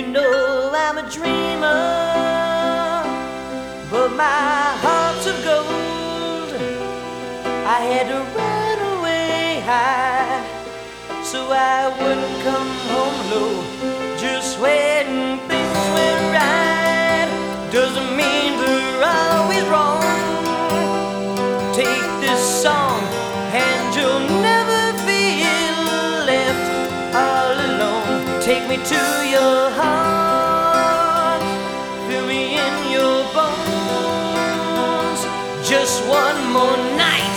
You know I'm a dreamer, but my heart's of gold. I had to run away high so I wouldn't come home low. Just waiting. Me to your heart, fill me in your bones. Just one more night.